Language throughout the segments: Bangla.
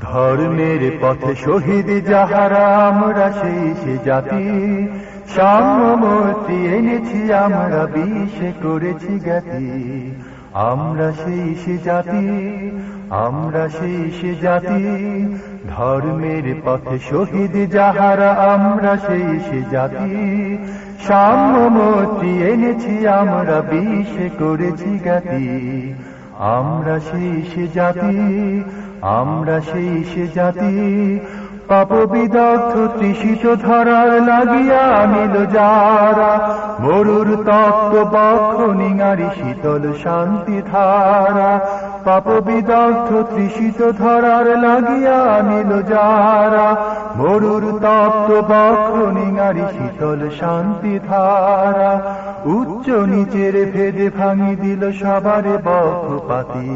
ধর্মের পথে শহীদ যাহারা, আমরা সেই সে জাতি। সাম্যমূর্তি এনেছি, আমরা বিষে করেছি জ্ঞাতি। আমরা সেই সে জাতি, আমরা সেই সে জাতি। ধর্মের পথে শহীদ যাহারা, আমরা সেই সে জাতি। সাম্যমূর্তি এনেছি, আমরা বিষে করেছি জ্ঞাতি। আমরা সেই জাতি আমরা সেই জাতি পাপ বিদগ্ধ তৃষিত ধরার লাগিয়া আনিল যারা। মরুর তত্ত্ব বক্ষ নিঙারি শীতল শান্তি ধারা। পাপ বিদগ্ধ তৃষিত ধরার লাগিয়া আনিল যারা। মরুর তত্ত্ব বক্ষ নিঙারি শীতল শান্তি ধারা। উচ্চ নিচের ভেদে ভাঙি দিল সবারে বক্ষপাতি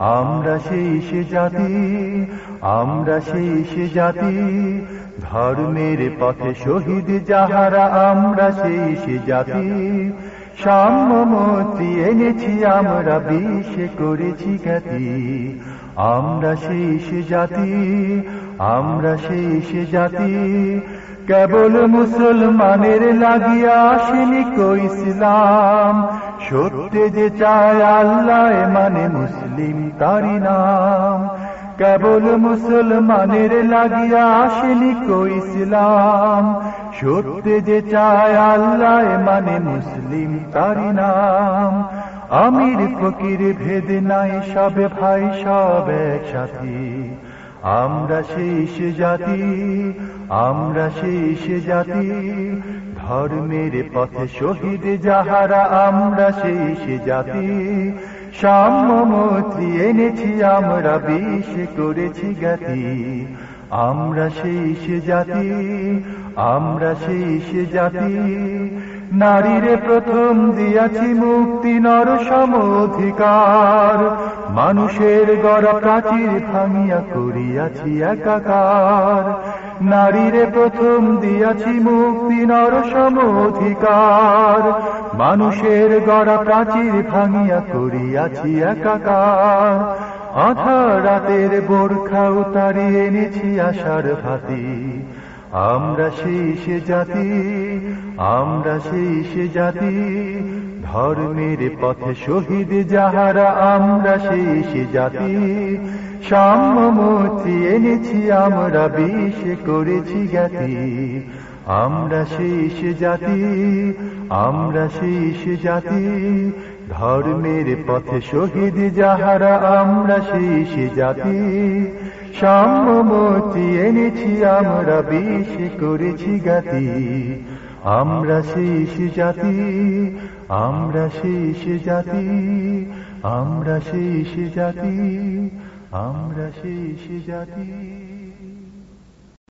আমরা সেই সে জাতি, আমরা সেই সে জাতি, ধর্মের পথে শহীদ যাহারা, আমরা সেই সে জাতি। সাম্যমতি এনেছি আমরা, বিষে করেছি খ্যাতি। আমরা সেই সে জাতি, আমরা সেই সে জাতি। কেবল মুসলমানের লাগিয়া আসেনি কই ইসলাম। সত্যে যে চায় আল্লাহ মানে মুসলিম তারি নাম। কেবল মুসলমানের লাগিয়া আসেনি কই ইসলাম। সত্যে যে চায় আল্লাহ মানে মুসলিম তারি নাম। আমির ফকির ভেদ নাই, সবে ভাই, সব একসাথে আমরা শেষ জাতি, আমরা শেষ জাতি। ধর্মের পথে শহীদ যাহারা, আমরা শেষ জাতি। সাম্যমতি এনেছি, আমরা বিষ করেছি জ্ঞাতি। আমরা শেষ জাতি, আমরা শেষ জাতি। নারীরে প্রথম দিয়াছি মুক্তি নর সমধিকার মানুষের গড়া প্রাচীর ভাঙিয়া করিয়াছি একাকার। নারীরে প্রথম দিয়াছি মুক্তি নর সমধিকার মানুষের গড়া প্রাচীর ভাঙিয়া করিয়াছি একাকার। আধা রাতের বোরখা উতারি এনেছি আশার ভাতি। আমরা শেষ জাতি, আমরা শেষ জাতি, ধর্মের পথে শহীদ যাহারা, আমরা শেষ জাতি। সাম্যমূর্তি এনেছি, আমরা বিষ করেছি জ্ঞাতি। আমরা শেষ জাতি, আমরা শেষ জাতি। ধর্মের পথে শহীদ যাহারা, আমরা শেষ জাতি। সাম্যমতি এনেছি, আমরা বিষ করেছি গাতি আমরা শেষ জাতি, আমরা শেষ জাতি। আমরা শেষ জাতি, আমরা শেষ জাতি।